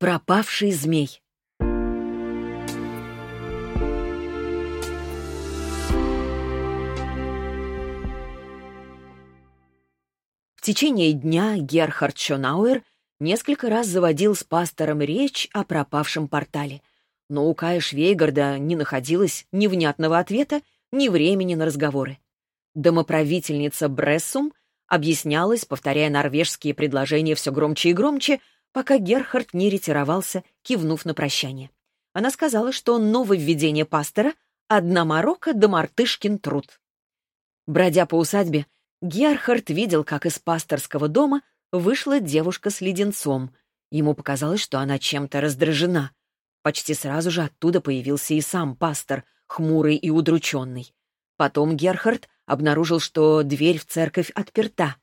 Пропавший змей. В течение дня Герхард Шонауэр несколько раз заводил с пастором речь о пропавшем портале. Но у Кая Швейгарда не находилось ни внятного ответа, ни времени на разговоры. Домоправительница Брессум объяснялась, повторяя норвежские предложения все громче и громче, пока Герхард не ретировался, кивнув на прощание. Она сказала, что нововведение пастора — одна морока да мартышкин труд. Бродя по усадьбе, Герхард видел, как из пасторского дома вышла девушка с леденцом. Ему показалось, что она чем-то раздражена. Почти сразу же оттуда появился и сам пастор, хмурый и удрученный. Потом Герхард обнаружил, что дверь в церковь отперта.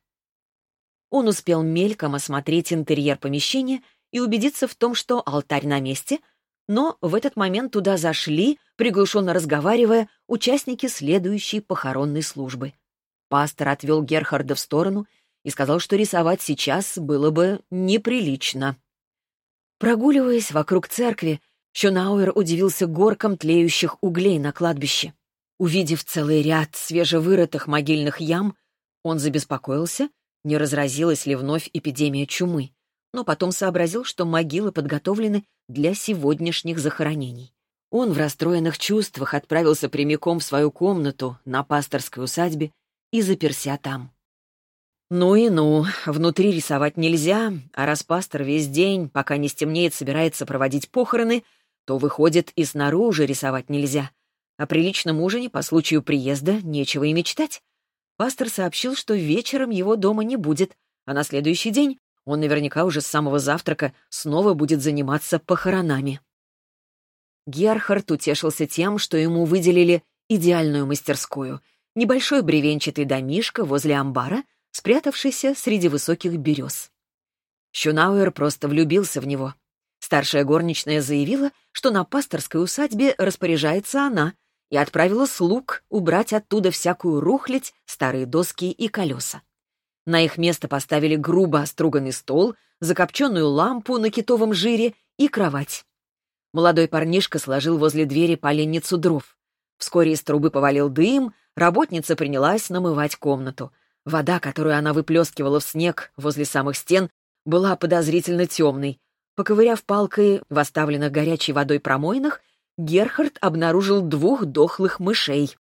Он успел мельком осмотреть интерьер помещения и убедиться в том, что алтарь на месте, но в этот момент туда зашли, приглушенно разговаривая, участники следующей похоронной службы. Пастор отвел Герхарда в сторону и сказал, что рисовать сейчас было бы неприлично. Прогуливаясь вокруг церкви, Шонауэр удивился горкам тлеющих углей на кладбище. Увидев целый ряд свежевырытых могильных ям, он забеспокоился, не разразилась ли вновь эпидемия чумы, но потом сообразил, что могилы подготовлены для сегодняшних захоронений. Он в расстроенных чувствах отправился прямиком в свою комнату на пасторской усадьбе и заперся там. Ну и ну, внутри рисовать нельзя, а раз пастор весь день, пока не стемнеет, собирается проводить похороны, то, выходит, и снаружи рисовать нельзя. О приличном ужине по случаю приезда нечего и мечтать. Пастор сообщил, что вечером его дома не будет, а на следующий день он наверняка уже с самого завтрака снова будет заниматься похоронами. Герхард утешился тем, что ему выделили идеальную мастерскую — небольшой бревенчатый домишко возле амбара, спрятавшийся среди высоких берез. Щунауэр просто влюбился в него. Старшая горничная заявила, что на пасторской усадьбе распоряжается она — и отправила слуг убрать оттуда всякую рухлядь, старые доски и колеса. На их место поставили грубо оструганный стол, закопченную лампу на китовом жире и кровать. Молодой парнишка сложил возле двери поленницу дров. Вскоре из трубы повалил дым, работница принялась намывать комнату. Вода, которую она выплескивала в снег возле самых стен, была подозрительно темной. Поковыряв палкой в оставленных горячей водой промойнах, Герхард обнаружил двух дохлых мышей.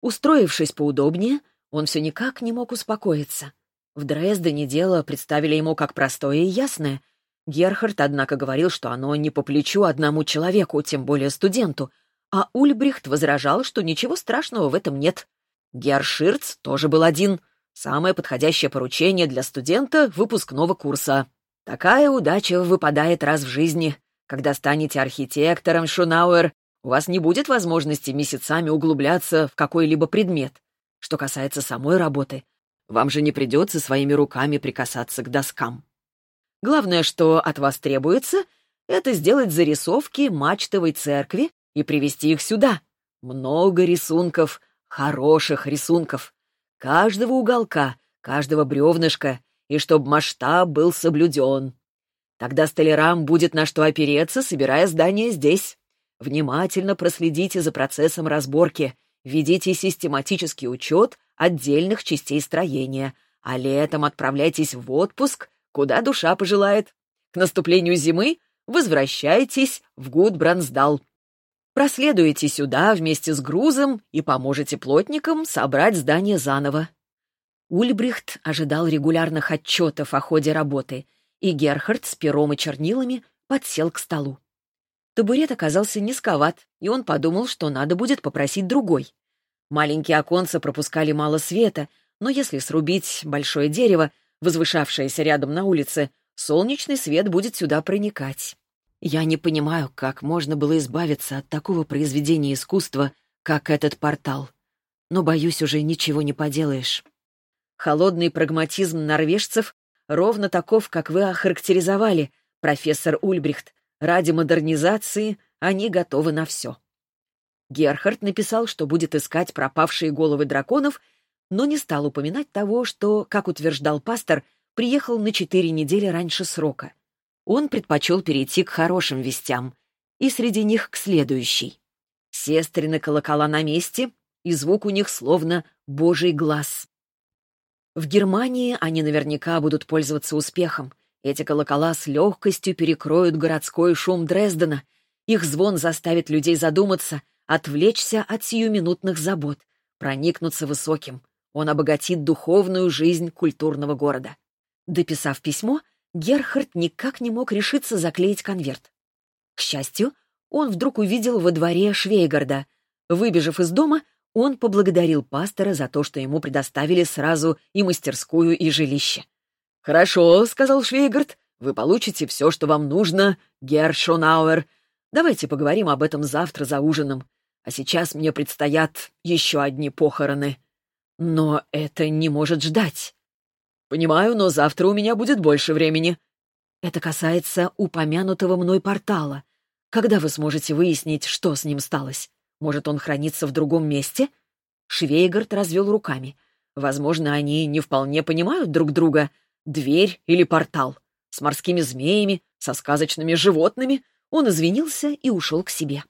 Устроившись поудобнее, он все никак не мог успокоиться. В Дрездене дело представили ему как простое и ясное. Герхард, однако, говорил, что оно не по плечу одному человеку, тем более студенту, а Ульбрихт возражал, что ничего страшного в этом нет. Герширц тоже был один. Самое подходящее поручение для студента выпускного курса. Такая удача выпадает раз в жизни. Когда станете архитектором, Шунауэр, у вас не будет возможности месяцами углубляться в какой-либо предмет. Что касается самой работы, вам же не придется своими руками прикасаться к доскам. Главное, что от вас требуется, это сделать зарисовки мачтовой церкви и привести их сюда. Много рисунков, хороших рисунков. Каждого уголка, каждого бревнышка, и чтобы масштаб был соблюден. Тогда столярам будет на что опереться, собирая здание здесь. Внимательно проследите за процессом разборки, ведите систематический учет отдельных частей строения, а летом отправляйтесь в отпуск, куда душа пожелает. К наступлению зимы возвращайтесь в Гудбрансдал. Проследуйте сюда вместе с грузом и поможете плотникам собрать здание заново. Ульбрихт ожидал регулярных отчетов о ходе работы — и Герхард с пером и чернилами подсел к столу. Табурет оказался низковат, и он подумал, что надо будет попросить другой. Маленькие оконца пропускали мало света, но если срубить большое дерево, возвышавшееся рядом на улице, солнечный свет будет сюда проникать. Я не понимаю, как можно было избавиться от такого произведения искусства, как этот портал. Но, боюсь, уже ничего не поделаешь. Холодный прагматизм норвежцев ровно таков, как вы охарактеризовали, профессор Ульбрихт. Ради модернизации они готовы на все. Герхард написал, что будет искать пропавшие головы драконов, но не стал упоминать того, что, как утверждал пастор, приехал на четыре недели раньше срока. он предпочел перейти к хорошим вестям, и среди них к следующей. Сестрины колокола на месте, и звук у них словно божий глаз. В Германии они наверняка будут пользоваться успехом. Эти колокола с легкостью перекроют городской шум Дрездена. Их звон заставит людей задуматься, отвлечься от сиюминутных забот, проникнуться высоким. Он обогатит духовную жизнь культурного города. Дописав письмо, Герхард никак не мог решиться заклеить конверт. К счастью, он вдруг увидел во дворе Швейгарда. Выбежав из дома, он поблагодарил пастора за то, что ему предоставили сразу и мастерскую, и жилище. «Хорошо», — сказал Швейгард, — «вы получите все, что вам нужно, Герр Шонауэр. Давайте поговорим об этом завтра за ужином. А сейчас мне предстоят еще одни похороны. Но это не может ждать». «Понимаю, но завтра у меня будет больше времени». «Это касается упомянутого мной портала. Когда вы сможете выяснить, что с ним сталось? Может, он хранится в другом месте?» Швейгард развел руками. «Возможно, они не вполне понимают друг друга. Дверь или портал. С морскими змеями, со сказочными животными». Он извинился и ушел к себе.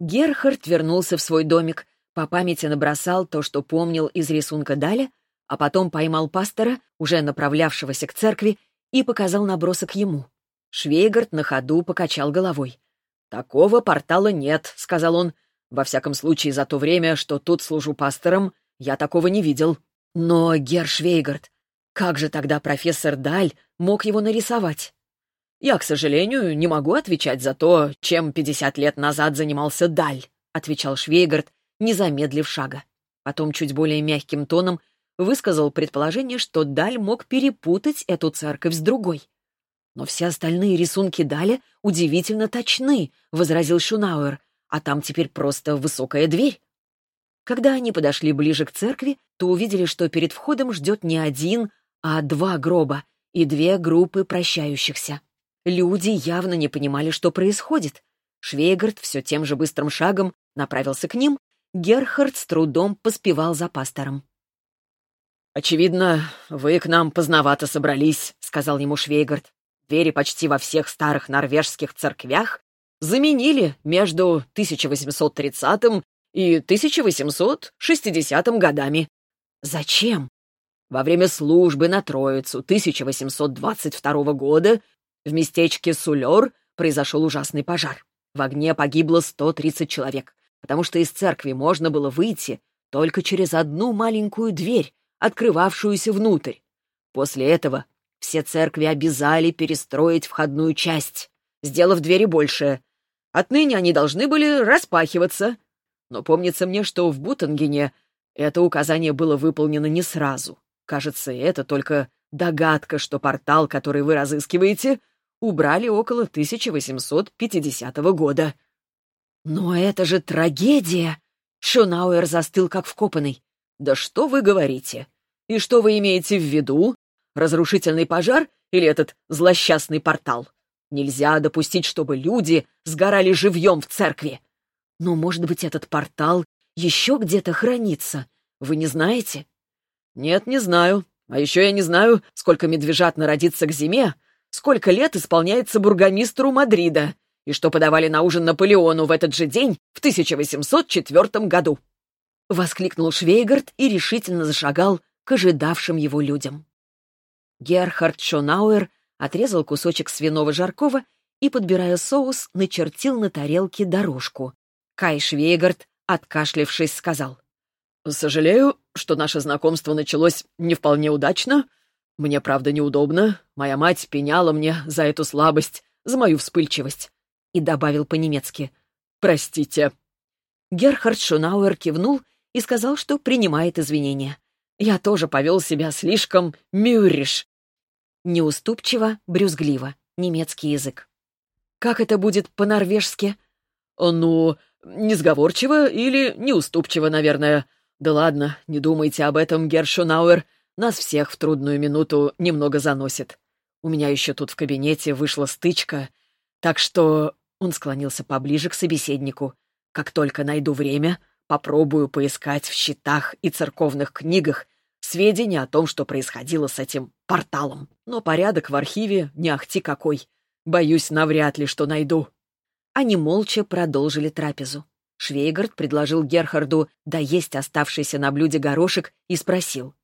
Герхард вернулся в свой домик, по памяти набросал то, что помнил из рисунка Даля, а потом поймал пастора, уже направлявшегося к церкви, и показал набросок ему. Швейгард на ходу покачал головой. «Такого портала нет», — сказал он. «Во всяком случае, за то время, что тут служу пастором, я такого не видел». «Но, Герр Швейгард, как же тогда профессор Даль мог его нарисовать?» «Я, к сожалению, не могу отвечать за то, чем пятьдесят лет назад занимался Даль», — отвечал Швейгард, не замедлив шага. Потом чуть более мягким тоном высказал предположение, что Даль мог перепутать эту церковь с другой. «Но все остальные рисунки Даля удивительно точны», — возразил Шунауэр, «а там теперь просто высокая дверь». Когда они подошли ближе к церкви, то увидели, что перед входом ждет не один, а два гроба и две группы прощающихся. Люди явно не понимали, что происходит. Швейгард все тем же быстрым шагом направился к ним, Герхард с трудом поспевал за пастором. «Очевидно, вы к нам поздновато собрались», — сказал ему Швейгард двери почти во всех старых норвежских церквях заменили между 1830 и 1860 годами. Зачем? Во время службы на Троицу 1822 года в местечке Сулер произошел ужасный пожар. В огне погибло 130 человек, потому что из церкви можно было выйти только через одну маленькую дверь, открывавшуюся внутрь. После этого все церкви обязали перестроить входную часть, сделав двери больше. Отныне они должны были распахиваться. Но помнится мне, что в Бутангене это указание было выполнено не сразу. Кажется, это только догадка, что портал, который вы разыскиваете, убрали около 1850 года. «Но это же трагедия!» Шонауэр застыл как вкопанный. «Да что вы говорите? И что вы имеете в виду?» Разрушительный пожар или этот злосчастный портал? Нельзя допустить, чтобы люди сгорали живьем в церкви. Но, может быть, этот портал еще где-то хранится? Вы не знаете? Нет, не знаю. А еще я не знаю, сколько медвежат народится к зиме, сколько лет исполняется бургомистру Мадрида, и что подавали на ужин Наполеону в этот же день в 1804 году. Воскликнул Швейгард и решительно зашагал к ожидавшим его людям. Герхард Шонауэр отрезал кусочек свиного жаркого и, подбирая соус, начертил на тарелке дорожку. Кай Швейгард, откашлившись, сказал. «Сожалею, что наше знакомство началось не вполне удачно. Мне, правда, неудобно. Моя мать пеняла мне за эту слабость, за мою вспыльчивость». И добавил по-немецки. «Простите». Герхард Шонауэр кивнул и сказал, что принимает извинения. «Я тоже повел себя слишком мюриш, Неуступчиво, брюзгливо. Немецкий язык. Как это будет по-норвежски? Ну, несговорчиво или неуступчиво, наверное. Да ладно, не думайте об этом, Гершунауэр. Нас всех в трудную минуту немного заносит. У меня еще тут в кабинете вышла стычка, так что он склонился поближе к собеседнику. Как только найду время, попробую поискать в счетах и церковных книгах сведения о том, что происходило с этим порталом. Но порядок в архиве не ахти какой. боюсь, навряд ли что найду». Они молча продолжили трапезу. Швейгард предложил Герхарду доесть оставшийся на блюде горошек и спросил.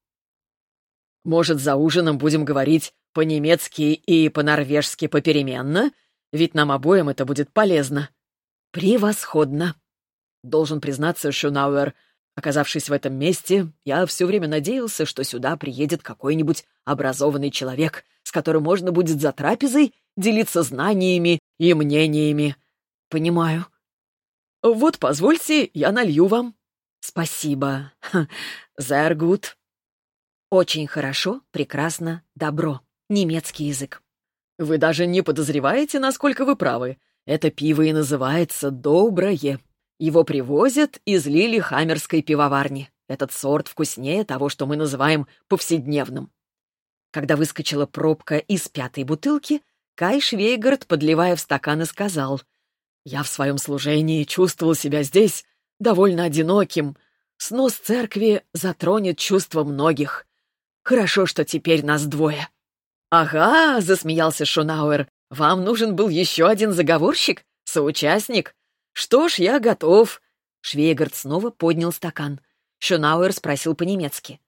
«Может, за ужином будем говорить по-немецки и по-норвежски попеременно? Ведь нам обоим это будет полезно». «Превосходно!» Должен признаться, Шунауэр, оказавшись в этом месте, я все время надеялся, что сюда приедет какой-нибудь образованный человек, с которым можно будет за трапезой делиться знаниями и мнениями. Понимаю. Вот, позвольте, я налью вам. Спасибо. Зергут. Очень хорошо, прекрасно, добро. Немецкий язык. Вы даже не подозреваете, насколько вы правы. Это пиво и называется «доброе». Его привозят из Лили-Хаммерской пивоварни. Этот сорт вкуснее того, что мы называем повседневным. Когда выскочила пробка из пятой бутылки, Кай Швейгард, подливая в стаканы, сказал, «Я в своем служении чувствовал себя здесь довольно одиноким. Снос церкви затронет чувства многих. Хорошо, что теперь нас двое». «Ага», — засмеялся Шунауэр, вам нужен был еще один заговорщик? Соучастник? Что ж, я готов. Швейгард снова поднял стакан. Шунауэр спросил по-немецки.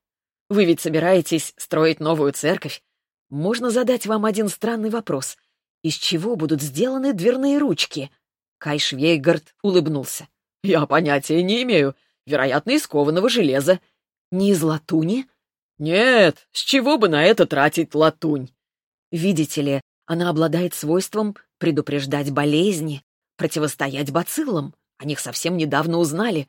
«Вы ведь собираетесь строить новую церковь? Можно задать вам один странный вопрос. Из чего будут сделаны дверные ручки?» Кай Швейгард улыбнулся. «Я понятия не имею. Вероятно, из кованого железа». «Не из латуни?» «Нет, с чего бы на это тратить латунь?» «Видите ли, она обладает свойством предупреждать болезни, противостоять бациллам. О них совсем недавно узнали.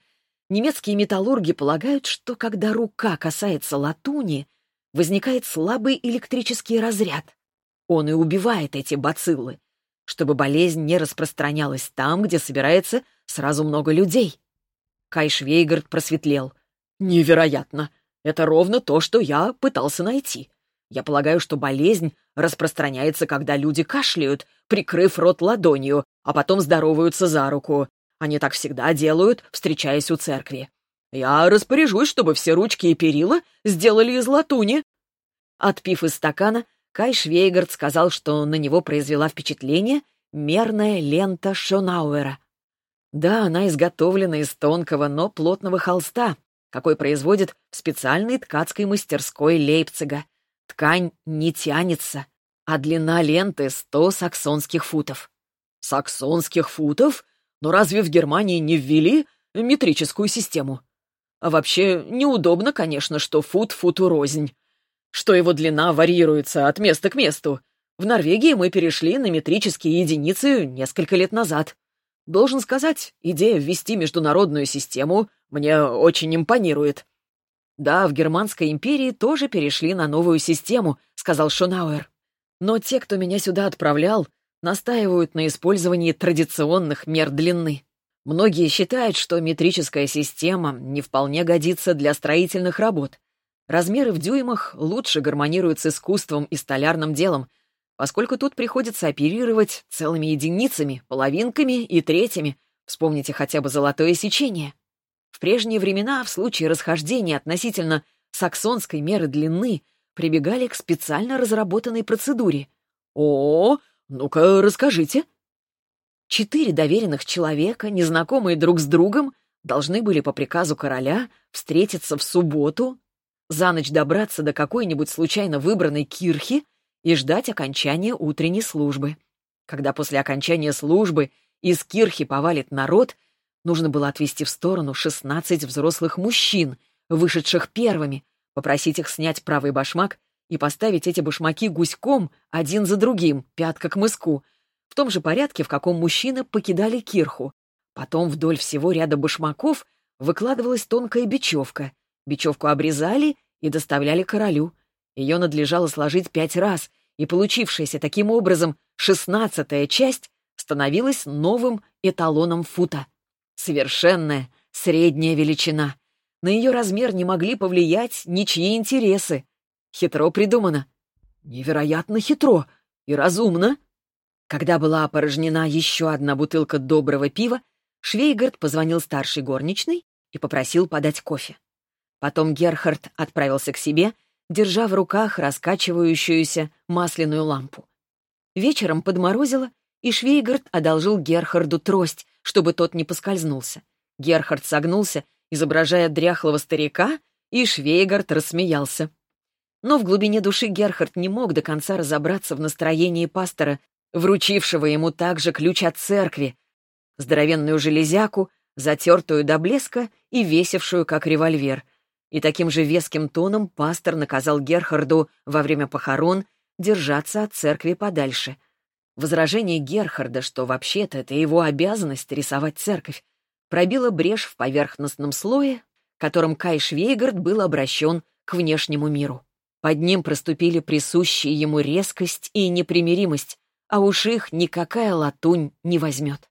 Немецкие металлурги полагают, что когда рука касается латуни, возникает слабый электрический разряд. Он и убивает эти бациллы, чтобы болезнь не распространялась там, где собирается сразу много людей. Кай Швейгард просветлел. «Невероятно! Это ровно то, что я пытался найти. Я полагаю, что болезнь распространяется, когда люди кашляют, прикрыв рот ладонью, а потом здороваются за руку. Они так всегда делают, встречаясь у церкви. Я распоряжусь, чтобы все ручки и перила сделали из латуни. Отпив из стакана, Кай Швейгард сказал, что на него произвела впечатление мерная лента Шонауэра. Да, она изготовлена из тонкого, но плотного холста, какой производит в специальной ткацкой мастерской Лейпцига. Ткань не тянется, а длина ленты — сто саксонских футов. Саксонских футов? Но разве в Германии не ввели метрическую систему? А вообще, неудобно, конечно, что фут футу рознь. Что его длина варьируется от места к месту. В Норвегии мы перешли на метрические единицы несколько лет назад. Должен сказать, идея ввести международную систему мне очень импонирует. «Да, в Германской империи тоже перешли на новую систему», — сказал Шонауэр. «Но те, кто меня сюда отправлял, настаивают на использовании традиционных мер длины. Многие считают, что метрическая система не вполне годится для строительных работ. Размеры в дюймах лучше гармонируют с искусством и столярным делом, поскольку тут приходится оперировать целыми единицами, половинками и третьими. Вспомните хотя бы золотое сечение. В прежние времена в случае расхождения относительно саксонской меры длины прибегали к специально разработанной процедуре. «О, ну-ка, расскажите». Четыре доверенных человека, незнакомые друг с другом, должны были по приказу короля встретиться в субботу, за ночь добраться до какой-нибудь случайно выбранной кирхи и ждать окончания утренней службы. Когда после окончания службы из кирхи повалит народ — Нужно было отвести в сторону шестнадцать взрослых мужчин, вышедших первыми, попросить их снять правый башмак и поставить эти башмаки гуськом один за другим, пятка к мыску, в том же порядке, в каком мужчины покидали кирху. Потом вдоль всего ряда башмаков выкладывалась тонкая бечевка. Бечевку обрезали и доставляли королю. Ее надлежало сложить пять раз, и получившаяся таким образом шестнадцатая часть становилась новым эталоном фута. Совершенная, средняя величина. На ее размер не могли повлиять ничьи интересы. Хитро придумано. Невероятно хитро и разумно. Когда была опорожнена еще одна бутылка доброго пива, Швейгард позвонил старшей горничной и попросил подать кофе. Потом Герхард отправился к себе, держа в руках раскачивающуюся масляную лампу. Вечером подморозило, и Швейгард одолжил Герхарду трость, чтобы тот не поскользнулся. Герхард согнулся, изображая дряхлого старика, и Швейгард рассмеялся. Но в глубине души Герхард не мог до конца разобраться в настроении пастора, вручившего ему также ключ от церкви, здоровенную железяку, затертую до блеска и весившую как револьвер. И таким же веским тоном пастор наказал Герхарду во время похорон держаться от церкви подальше. Возражение Герхарда, что вообще-то это его обязанность рисовать церковь, пробило брешь в поверхностном слое, которым Кай Швейгард был обращен к внешнему миру. Под ним проступили присущие ему резкость и непримиримость, а уж их никакая латунь не возьмет.